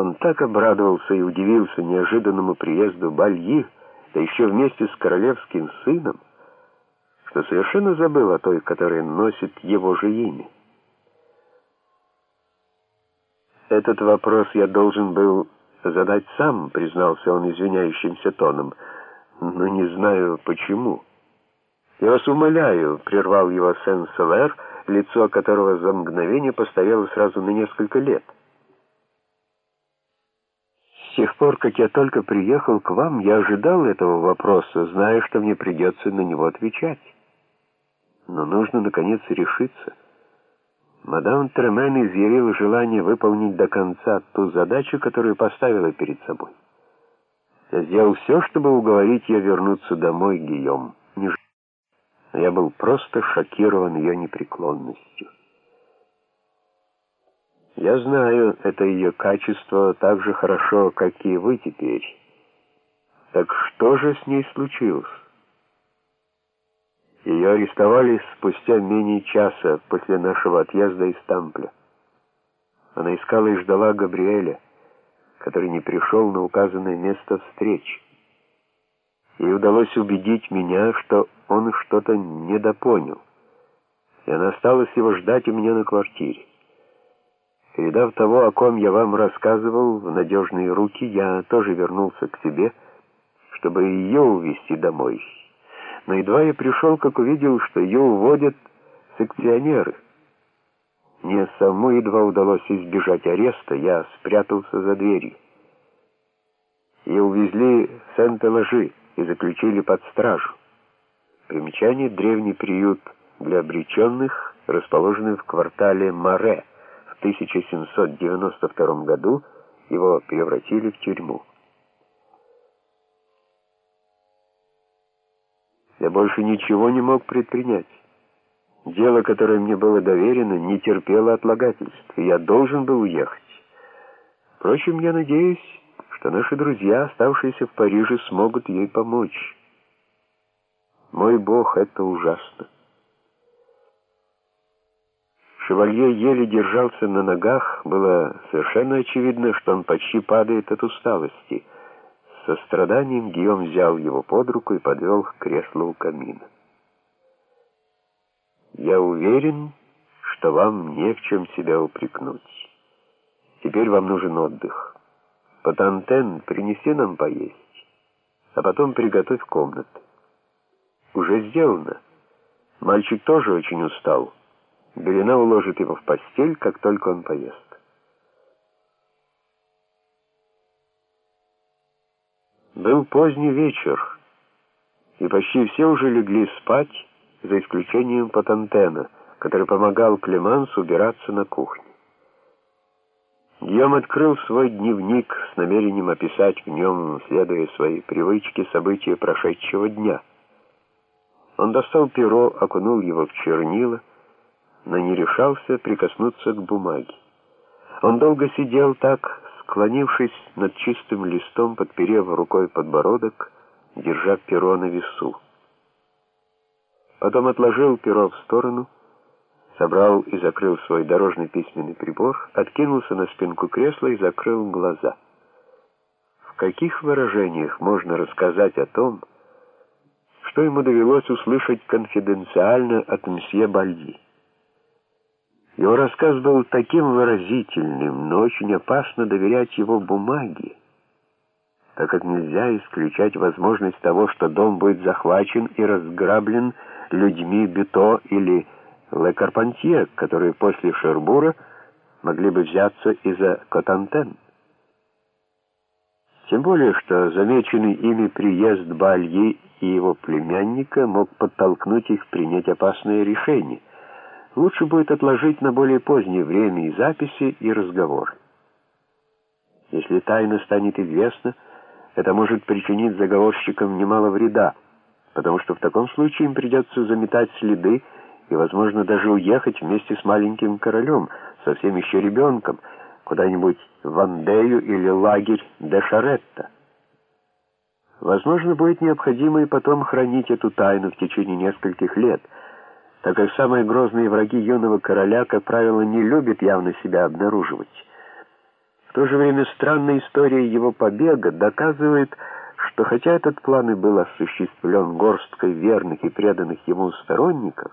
Он так обрадовался и удивился неожиданному приезду Бальи, да еще вместе с королевским сыном, что совершенно забыл о той, которая носит его же имя. Этот вопрос я должен был задать сам, признался он извиняющимся тоном, но не знаю почему. Я вас умоляю, прервал его Сен-Савер, лицо которого за мгновение постояло сразу на несколько лет. Тех пор, как я только приехал к вам, я ожидал этого вопроса, зная, что мне придется на него отвечать. Но нужно, наконец, решиться. Мадам Тремен изъявила желание выполнить до конца ту задачу, которую поставила перед собой. Я сделал все, чтобы уговорить ее вернуться домой, Гийом. Я был просто шокирован ее непреклонностью. Я знаю это ее качество так же хорошо, как и вы теперь. Так что же с ней случилось? Ее арестовали спустя менее часа после нашего отъезда из Тампля. Она искала и ждала Габриэля, который не пришел на указанное место встречи. Ей удалось убедить меня, что он что-то недопонял, и она осталась его ждать у меня на квартире. Передав того, о ком я вам рассказывал, в надежные руки, я тоже вернулся к себе, чтобы ее увезти домой но едва я пришел, как увидел, что ее уводят секционеры. Мне самому едва удалось избежать ареста, я спрятался за дверью. Ее увезли в Сент-Эложи и заключили под стражу. Примечание — древний приют для обреченных, расположенный в квартале Маре. В 1792 году его превратили в тюрьму. Я больше ничего не мог предпринять. Дело, которое мне было доверено, не терпело отлагательств, и я должен был уехать. Впрочем, я надеюсь, что наши друзья, оставшиеся в Париже, смогут ей помочь. Мой Бог, это ужасно. Шевалье еле держался на ногах, было совершенно очевидно, что он почти падает от усталости — со страданием Гийом взял его под руку и подвел к креслу у камина. «Я уверен, что вам не в чем себя упрекнуть. Теперь вам нужен отдых. Патантен, принеси нам поесть, а потом приготовь комнаты. Уже сделано. Мальчик тоже очень устал. Белина уложит его в постель, как только он поест. Был поздний вечер, и почти все уже легли спать, за исключением Патантена, который помогал Клемансу убираться на кухне. Гийом открыл свой дневник с намерением описать в нем, следуя своей привычке, события прошедшего дня. Он достал перо, окунул его в чернила, но не решался прикоснуться к бумаге. Он долго сидел так, Склонившись над чистым листом, подперев рукой подбородок, держа перо на весу. Потом отложил перо в сторону, собрал и закрыл свой дорожный письменный прибор, откинулся на спинку кресла и закрыл глаза. В каких выражениях можно рассказать о том, что ему довелось услышать конфиденциально от мсье Бальди? Его рассказ был таким выразительным, но очень опасно доверять его бумаге, так как нельзя исключать возможность того, что дом будет захвачен и разграблен людьми Бюто или Ле Карпантье, которые после Шербура могли бы взяться и за Котантен. Тем более, что замеченный ими приезд Бальи и его племянника мог подтолкнуть их принять опасное решение — лучше будет отложить на более позднее время и записи, и разговор. Если тайна станет известна, это может причинить заговорщикам немало вреда, потому что в таком случае им придется заметать следы и, возможно, даже уехать вместе с маленьким королем, совсем еще ребенком, куда-нибудь в Андею или лагерь де Шаретта. Возможно, будет необходимо и потом хранить эту тайну в течение нескольких лет — так как самые грозные враги юного короля, как правило, не любят явно себя обнаруживать. В то же время странная история его побега доказывает, что хотя этот план и был осуществлен горсткой верных и преданных ему сторонников,